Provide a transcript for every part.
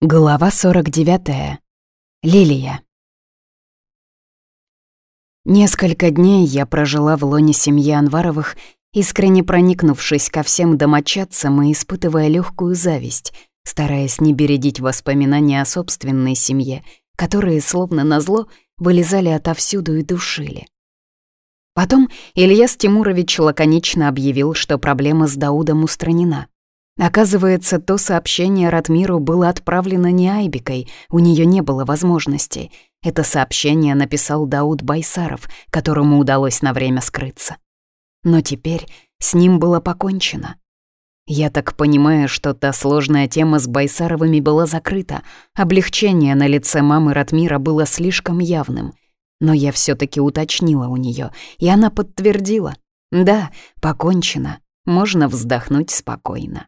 Глава 49. Лилия. Несколько дней я прожила в лоне семьи Анваровых, искренне проникнувшись ко всем домочадцам и испытывая легкую зависть, стараясь не бередить воспоминания о собственной семье, которые, словно назло, вылезали отовсюду и душили. Потом Илья Тимурович лаконично объявил, что проблема с Даудом устранена. Оказывается, то сообщение Ратмиру было отправлено не Айбикой, у нее не было возможности. Это сообщение написал Дауд Байсаров, которому удалось на время скрыться. Но теперь с ним было покончено. Я так понимаю, что та сложная тема с Байсаровыми была закрыта, облегчение на лице мамы Ратмира было слишком явным. Но я все таки уточнила у нее, и она подтвердила. Да, покончено, можно вздохнуть спокойно.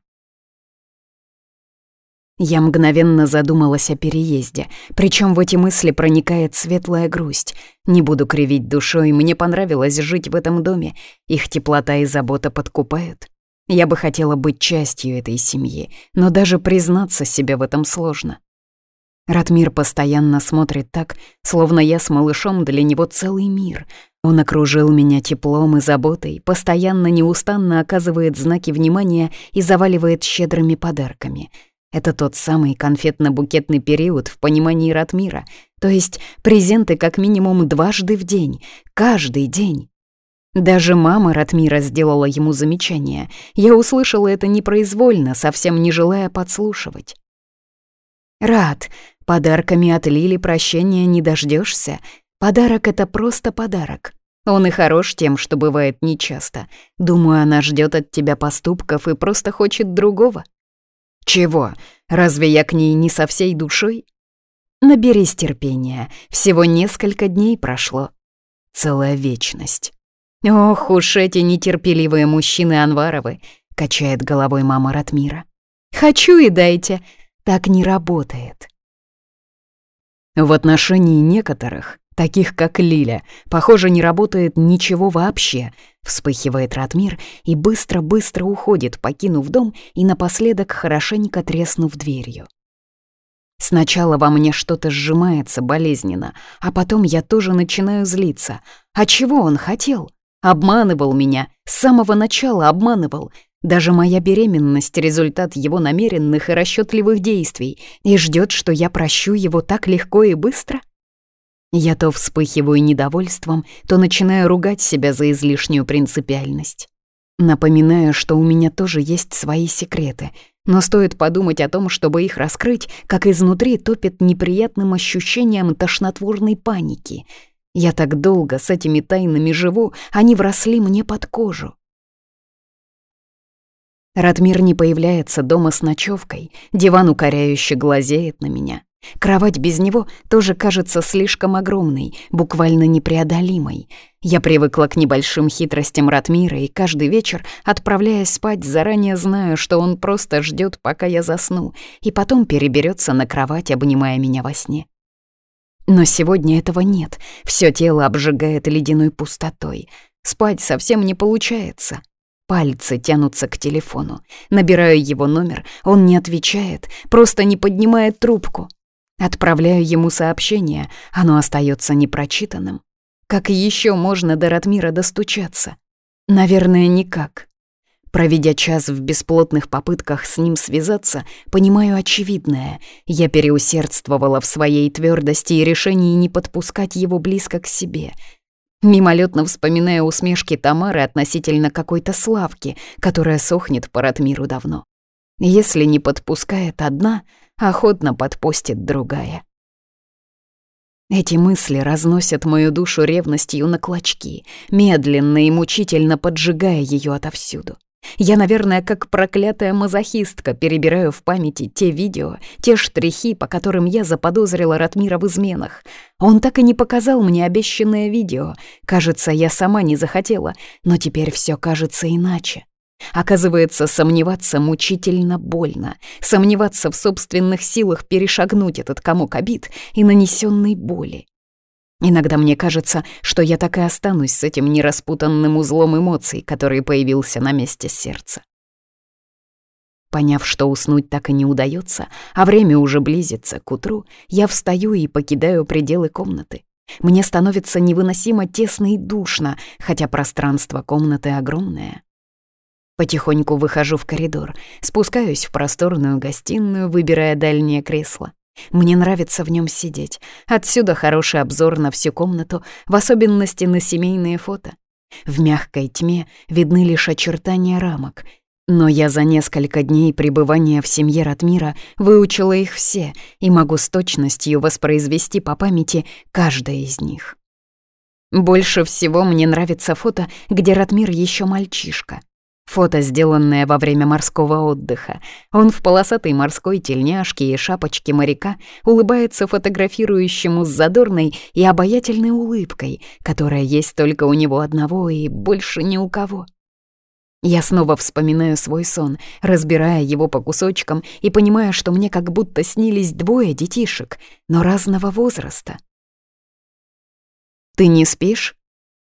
Я мгновенно задумалась о переезде, причем в эти мысли проникает светлая грусть. Не буду кривить душой, мне понравилось жить в этом доме, их теплота и забота подкупают. Я бы хотела быть частью этой семьи, но даже признаться себе в этом сложно. Ратмир постоянно смотрит так, словно я с малышом для него целый мир. Он окружил меня теплом и заботой, постоянно неустанно оказывает знаки внимания и заваливает щедрыми подарками — это тот самый конфетно-букетный период в понимании Ратмира, то есть презенты как минимум дважды в день, каждый день. Даже мама Ратмира сделала ему замечание. Я услышала это непроизвольно, совсем не желая подслушивать. «Рад, подарками от Лили прощения не дождешься. Подарок — это просто подарок», он и хорош тем, что бывает нечасто. Думаю, она ждет от тебя поступков и просто хочет другого. Чего? Разве я к ней не со всей душой? Наберись терпения. Всего несколько дней прошло. Целая вечность. Ох уж эти нетерпеливые мужчины Анваровы, качает головой мама Ратмира. Хочу и дайте. Так не работает. В отношении некоторых таких как Лиля. Похоже, не работает ничего вообще. Вспыхивает Ратмир и быстро-быстро уходит, покинув дом и напоследок хорошенько треснув дверью. Сначала во мне что-то сжимается болезненно, а потом я тоже начинаю злиться. А чего он хотел? Обманывал меня, с самого начала обманывал. Даже моя беременность — результат его намеренных и расчетливых действий, и ждет, что я прощу его так легко и быстро? Я то вспыхиваю недовольством, то начинаю ругать себя за излишнюю принципиальность. Напоминаю, что у меня тоже есть свои секреты, но стоит подумать о том, чтобы их раскрыть, как изнутри топит неприятным ощущением тошнотворной паники. Я так долго с этими тайнами живу, они вросли мне под кожу. Радмир не появляется дома с ночевкой, диван укоряюще глазеет на меня. Кровать без него тоже кажется слишком огромной, буквально непреодолимой. Я привыкла к небольшим хитростям Ратмира и каждый вечер, отправляясь спать, заранее знаю, что он просто ждет, пока я засну, и потом переберется на кровать, обнимая меня во сне. Но сегодня этого нет, все тело обжигает ледяной пустотой. Спать совсем не получается. Пальцы тянутся к телефону. Набираю его номер, он не отвечает, просто не поднимает трубку. Отправляю ему сообщение, оно остается непрочитанным. Как еще можно до Ратмира достучаться? Наверное, никак. Проведя час в бесплотных попытках с ним связаться, понимаю очевидное. Я переусердствовала в своей твердости и решении не подпускать его близко к себе. Мимолетно вспоминая усмешки Тамары относительно какой-то Славки, которая сохнет по Ратмиру давно. Если не подпускает одна, охотно подпустит другая. Эти мысли разносят мою душу ревностью на клочки, медленно и мучительно поджигая ее отовсюду. Я, наверное, как проклятая мазохистка, перебираю в памяти те видео, те штрихи, по которым я заподозрила Ратмира в изменах. Он так и не показал мне обещанное видео. Кажется, я сама не захотела, но теперь все кажется иначе. Оказывается, сомневаться мучительно больно. Сомневаться в собственных силах перешагнуть этот комок обид и нанесенной боли. Иногда мне кажется, что я так и останусь с этим нераспутанным узлом эмоций, который появился на месте сердца. Поняв, что уснуть так и не удается, а время уже близится к утру, я встаю и покидаю пределы комнаты. Мне становится невыносимо тесно и душно, хотя пространство комнаты огромное. Потихоньку выхожу в коридор, спускаюсь в просторную гостиную, выбирая дальнее кресло. Мне нравится в нем сидеть. Отсюда хороший обзор на всю комнату, в особенности на семейные фото. В мягкой тьме видны лишь очертания рамок. Но я за несколько дней пребывания в семье Ратмира выучила их все и могу с точностью воспроизвести по памяти каждое из них. Больше всего мне нравится фото, где Ратмир еще мальчишка. Фото, сделанное во время морского отдыха. Он в полосатой морской тельняшке и шапочке моряка улыбается фотографирующему с задорной и обаятельной улыбкой, которая есть только у него одного и больше ни у кого. Я снова вспоминаю свой сон, разбирая его по кусочкам и понимая, что мне как будто снились двое детишек, но разного возраста. «Ты не спишь?»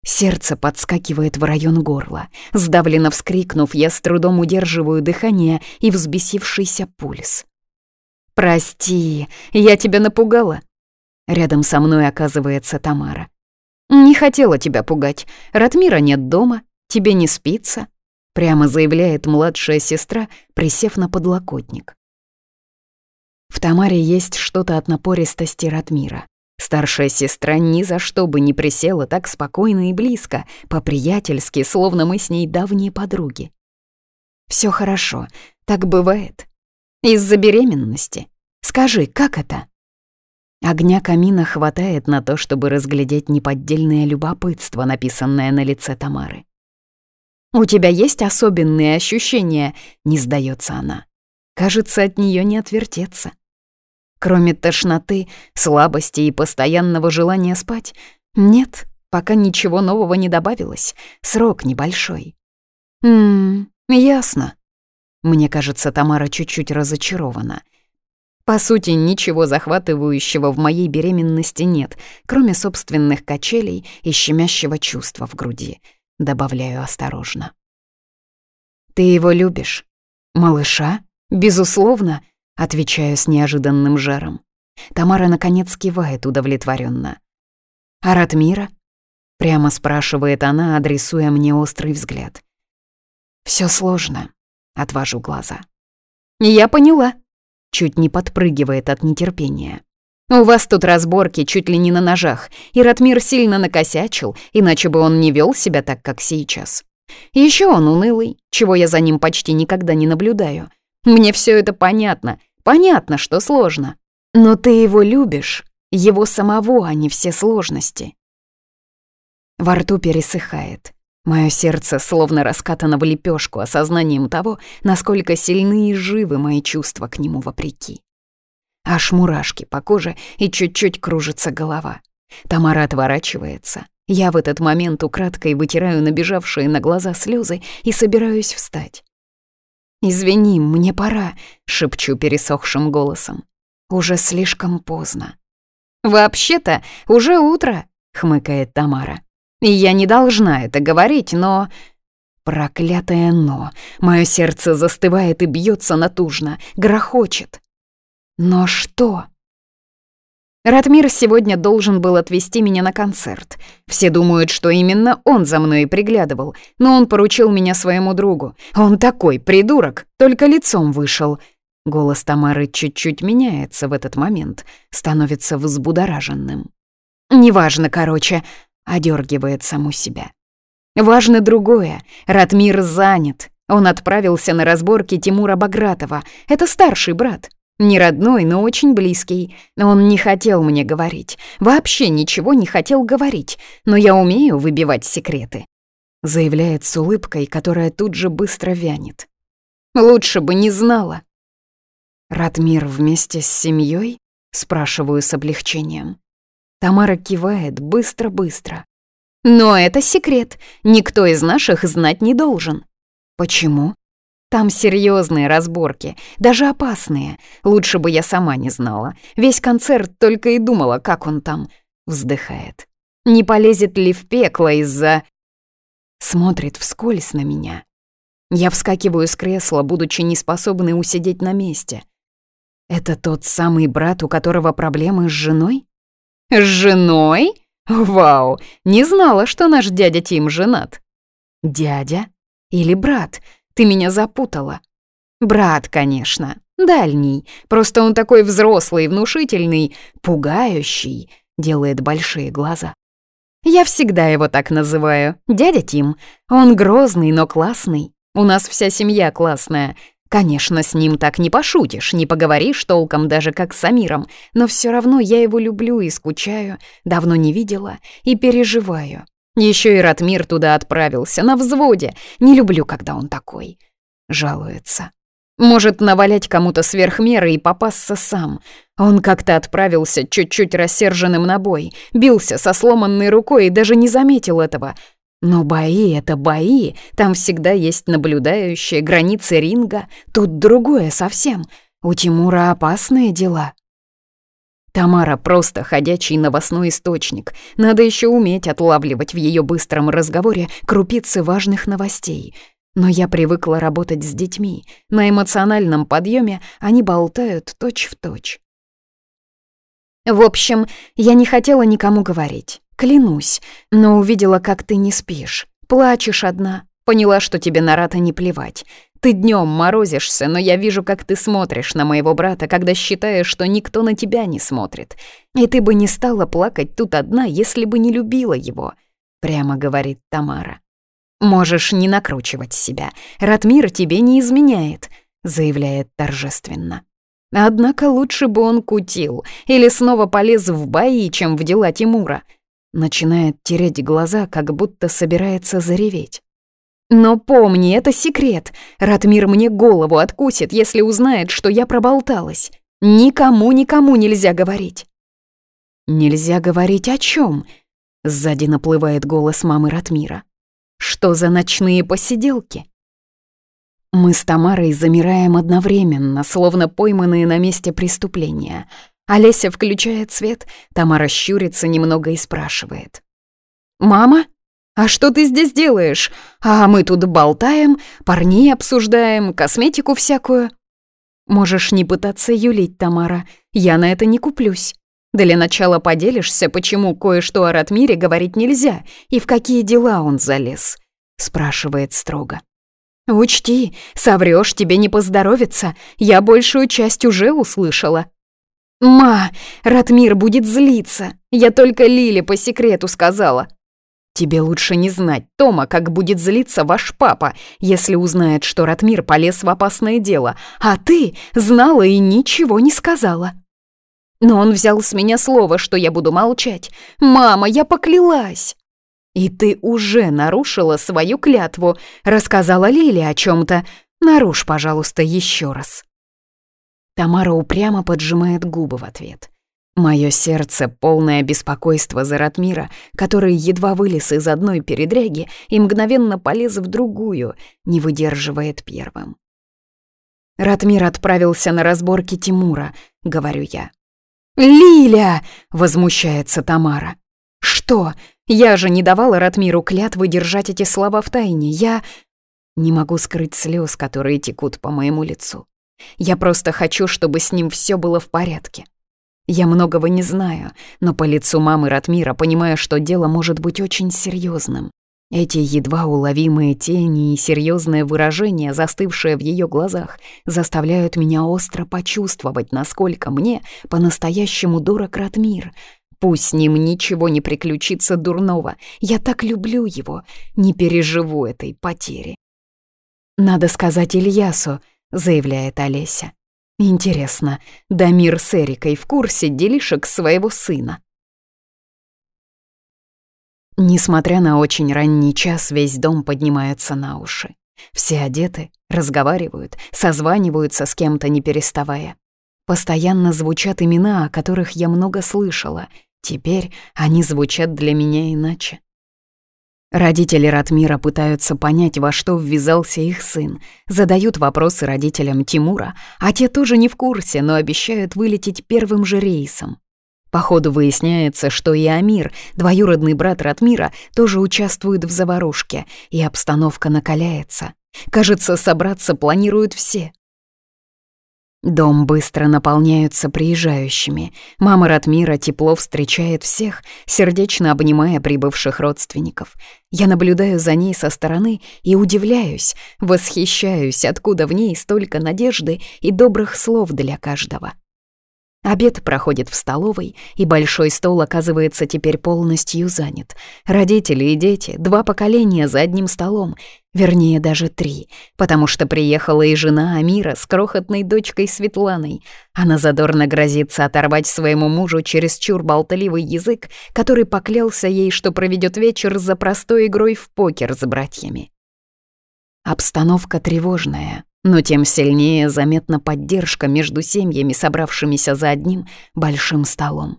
Сердце подскакивает в район горла. Сдавленно вскрикнув, я с трудом удерживаю дыхание и взбесившийся пульс. «Прости, я тебя напугала». Рядом со мной оказывается Тамара. «Не хотела тебя пугать. Ратмира нет дома, тебе не спится», прямо заявляет младшая сестра, присев на подлокотник. В Тамаре есть что-то от напористости Ратмира. Старшая сестра ни за что бы не присела так спокойно и близко, по-приятельски, словно мы с ней давние подруги. Все хорошо, так бывает. Из-за беременности. Скажи, как это?» Огня камина хватает на то, чтобы разглядеть неподдельное любопытство, написанное на лице Тамары. «У тебя есть особенные ощущения?» — не сдается она. «Кажется, от нее не отвертеться» кроме тошноты, слабости и постоянного желания спать? Нет, пока ничего нового не добавилось. Срок небольшой. Ммм, ясно. Мне кажется, Тамара чуть-чуть разочарована. По сути, ничего захватывающего в моей беременности нет, кроме собственных качелей и щемящего чувства в груди. Добавляю осторожно. «Ты его любишь?» «Малыша? Безусловно!» отвечая с неожиданным жаром. Тамара наконец кивает удовлетворенно. «А Ратмира?» — прямо спрашивает она, адресуя мне острый взгляд. Все сложно», — отвожу глаза. «Я поняла», — чуть не подпрыгивает от нетерпения. «У вас тут разборки чуть ли не на ножах, и Ратмир сильно накосячил, иначе бы он не вел себя так, как сейчас. Еще он унылый, чего я за ним почти никогда не наблюдаю». Мне все это понятно. Понятно, что сложно. Но ты его любишь. Его самого, а не все сложности. Во рту пересыхает. Мое сердце словно раскатано в лепешку осознанием того, насколько сильны и живы мои чувства к нему вопреки. Аж мурашки по коже и чуть-чуть кружится голова. Тамара отворачивается. Я в этот момент украдкой вытираю набежавшие на глаза слезы и собираюсь встать. «Извини, мне пора», — шепчу пересохшим голосом. «Уже слишком поздно». «Вообще-то, уже утро», — хмыкает Тамара. «И я не должна это говорить, но...» Проклятое «но». Мое сердце застывает и бьется натужно, грохочет. «Но что?» Радмир сегодня должен был отвезти меня на концерт. Все думают, что именно он за мной приглядывал, но он поручил меня своему другу. Он такой придурок, только лицом вышел. Голос Тамары чуть-чуть меняется в этот момент, становится взбудораженным. «Неважно, короче», — одергивает саму себя. «Важно другое. Радмир занят. Он отправился на разборки Тимура Багратова. Это старший брат. Не родной, но очень близкий. Он не хотел мне говорить. Вообще ничего не хотел говорить. Но я умею выбивать секреты. Заявляет с улыбкой, которая тут же быстро вянет. Лучше бы не знала. Ратмир вместе с семьей? Спрашиваю с облегчением. Тамара кивает быстро-быстро. Но это секрет. Никто из наших знать не должен. Почему? Там серьезные разборки, даже опасные. Лучше бы я сама не знала. Весь концерт только и думала, как он там. Вздыхает. Не полезет ли в пекло из-за... Смотрит вскользь на меня. Я вскакиваю с кресла, будучи неспособной усидеть на месте. Это тот самый брат, у которого проблемы с женой? С женой? Вау, не знала, что наш дядя Тим женат. Дядя или брат? Ты меня запутала». «Брат, конечно, дальний. Просто он такой взрослый, внушительный, пугающий», — делает большие глаза. «Я всегда его так называю. Дядя Тим. Он грозный, но классный. У нас вся семья классная. Конечно, с ним так не пошутишь, не поговоришь толком даже как с Амиром, но все равно я его люблю и скучаю, давно не видела и переживаю. Еще и Ратмир туда отправился, на взводе. Не люблю, когда он такой. Жалуется. Может навалять кому-то сверх меры и попасться сам. Он как-то отправился чуть-чуть рассерженным на бой, бился со сломанной рукой и даже не заметил этого. Но бои — это бои, там всегда есть наблюдающие, границы ринга, тут другое совсем. У Тимура опасные дела. Тамара просто ходячий новостной источник. Надо еще уметь отлавливать в ее быстром разговоре крупицы важных новостей. Но я привыкла работать с детьми. На эмоциональном подъеме они болтают точь-в-точь. В общем, я не хотела никому говорить, клянусь, но увидела, как ты не спишь, плачешь одна, поняла, что тебе на Рата не плевать. Ты днем морозишься, но я вижу, как ты смотришь на моего брата, когда считаешь, что никто на тебя не смотрит. И ты бы не стала плакать тут одна, если бы не любила его», — прямо говорит Тамара. «Можешь не накручивать себя. Ратмир тебе не изменяет», — заявляет торжественно. Однако лучше бы он кутил или снова полез в бои, чем в дела Тимура. Начинает тереть глаза, как будто собирается зареветь. Но помни, это секрет. Ратмир мне голову откусит, если узнает, что я проболталась. Никому-никому нельзя говорить». «Нельзя говорить о чем? Сзади наплывает голос мамы Ратмира. «Что за ночные посиделки?» Мы с Тамарой замираем одновременно, словно пойманные на месте преступления. Олеся включает свет, Тамара щурится немного и спрашивает. «Мама?» «А что ты здесь делаешь? А мы тут болтаем, парней обсуждаем, косметику всякую». «Можешь не пытаться юлить, Тамара. Я на это не куплюсь. Для начала поделишься, почему кое-что о Ратмире говорить нельзя и в какие дела он залез», — спрашивает строго. «Учти, соврёшь, тебе не поздоровится. Я большую часть уже услышала». «Ма, Ратмир будет злиться. Я только Лиле по секрету сказала. «Тебе лучше не знать, Тома, как будет злиться ваш папа, если узнает, что Ратмир полез в опасное дело, а ты знала и ничего не сказала». «Но он взял с меня слово, что я буду молчать. Мама, я поклялась!» «И ты уже нарушила свою клятву, рассказала Лиле о чем-то. Нарушь, пожалуйста, еще раз». Тамара упрямо поджимает губы в ответ. Мое сердце, полное беспокойства за Ратмира, который едва вылез из одной передряги и мгновенно полез в другую, не выдерживает первым. «Ратмир отправился на разборки Тимура», — говорю я. «Лиля!» — возмущается Тамара. «Что? Я же не давала Ратмиру клятвы держать эти слова в тайне. Я...» Не могу скрыть слез, которые текут по моему лицу. Я просто хочу, чтобы с ним все было в порядке. Я многого не знаю, но по лицу мамы Ратмира понимаю, что дело может быть очень серьезным. Эти едва уловимые тени и серьезное выражение, застывшее в ее глазах, заставляют меня остро почувствовать, насколько мне по-настоящему дорог Ратмир. Пусть с ним ничего не приключится дурного, я так люблю его, не переживу этой потери. «Надо сказать Ильясу», — заявляет Олеся. Интересно, Дамир с Эрикой в курсе делишек своего сына? Несмотря на очень ранний час, весь дом поднимается на уши. Все одеты, разговаривают, созваниваются с кем-то не переставая. Постоянно звучат имена, о которых я много слышала. Теперь они звучат для меня иначе. Родители Ратмира пытаются понять, во что ввязался их сын. Задают вопросы родителям Тимура, а те тоже не в курсе, но обещают вылететь первым же рейсом. Походу выясняется, что и Амир, двоюродный брат Ратмира, тоже участвует в заварушке, и обстановка накаляется. Кажется, собраться планируют все. Дом быстро наполняется приезжающими. Мама Ратмира тепло встречает всех, сердечно обнимая прибывших родственников. Я наблюдаю за ней со стороны и удивляюсь, восхищаюсь, откуда в ней столько надежды и добрых слов для каждого. Обед проходит в столовой, и большой стол оказывается теперь полностью занят. Родители и дети, два поколения за одним столом, вернее, даже три, потому что приехала и жена Амира с крохотной дочкой Светланой. Она задорно грозится оторвать своему мужу чересчур болтливый язык, который поклялся ей, что проведет вечер за простой игрой в покер с братьями. Обстановка тревожная, но тем сильнее заметна поддержка между семьями, собравшимися за одним большим столом.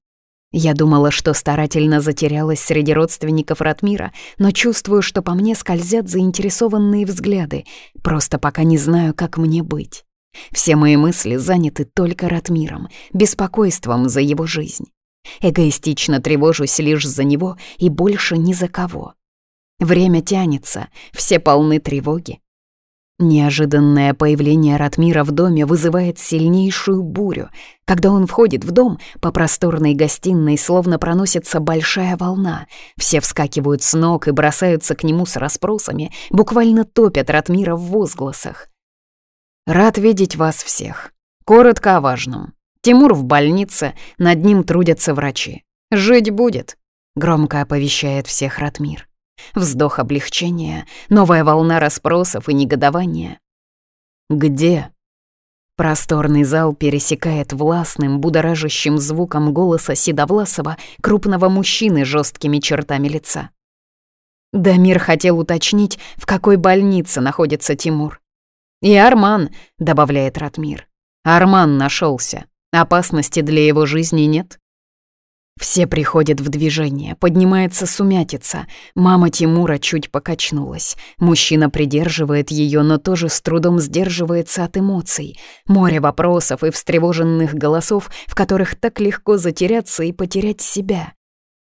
Я думала, что старательно затерялась среди родственников Ратмира, но чувствую, что по мне скользят заинтересованные взгляды, просто пока не знаю, как мне быть. Все мои мысли заняты только Ратмиром, беспокойством за его жизнь. Эгоистично тревожусь лишь за него и больше ни за кого. Время тянется, все полны тревоги, Неожиданное появление Ратмира в доме вызывает сильнейшую бурю. Когда он входит в дом, по просторной гостиной словно проносится большая волна. Все вскакивают с ног и бросаются к нему с расспросами, буквально топят Ратмира в возгласах. «Рад видеть вас всех. Коротко о важном. Тимур в больнице, над ним трудятся врачи. Жить будет», — громко оповещает всех Ратмир. Вздох облегчения, новая волна расспросов и негодования. «Где?» Просторный зал пересекает властным, будоражащим звуком голоса Седовласова, крупного мужчины с жесткими чертами лица. Дамир хотел уточнить, в какой больнице находится Тимур. «И Арман», — добавляет Ратмир. «Арман нашелся. Опасности для его жизни нет?» Все приходят в движение, поднимается сумятица. Мама Тимура чуть покачнулась. Мужчина придерживает ее, но тоже с трудом сдерживается от эмоций. Море вопросов и встревоженных голосов, в которых так легко затеряться и потерять себя.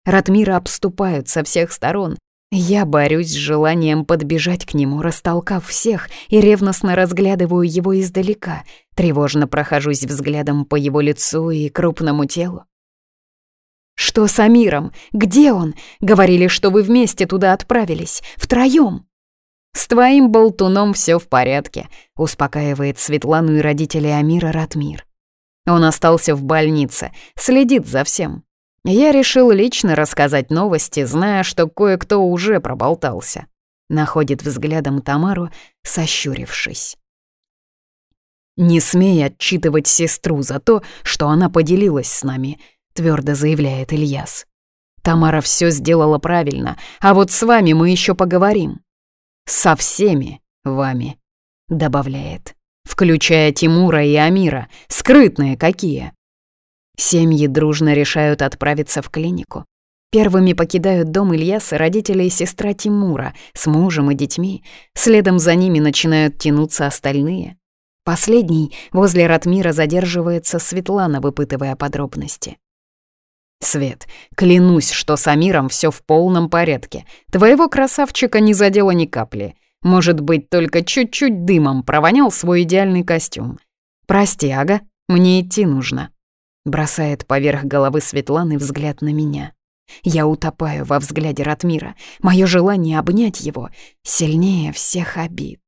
Ратмира обступают со всех сторон. Я борюсь с желанием подбежать к нему, растолкав всех, и ревностно разглядываю его издалека. Тревожно прохожусь взглядом по его лицу и крупному телу. «Что с Амиром? Где он? Говорили, что вы вместе туда отправились. Втроем!» «С твоим болтуном все в порядке», — успокаивает Светлану и родителей Амира Ратмир. Он остался в больнице, следит за всем. Я решил лично рассказать новости, зная, что кое-кто уже проболтался. Находит взглядом Тамару, сощурившись. «Не смей отчитывать сестру за то, что она поделилась с нами», твердо заявляет Ильяс. Тамара все сделала правильно, а вот с вами мы еще поговорим. Со всеми вами, добавляет, включая Тимура и Амира, скрытные какие. Семьи дружно решают отправиться в клинику. Первыми покидают дом Ильяса родители и сестра Тимура с мужем и детьми. Следом за ними начинают тянуться остальные. Последний возле Ратмира задерживается Светлана, выпытывая подробности. Свет, клянусь, что с Амиром все в полном порядке. Твоего красавчика не задело ни капли. Может быть, только чуть-чуть дымом провонял свой идеальный костюм. Прости, Ага, мне идти нужно. Бросает поверх головы Светланы взгляд на меня. Я утопаю во взгляде Ратмира. Мое желание обнять его сильнее всех обид.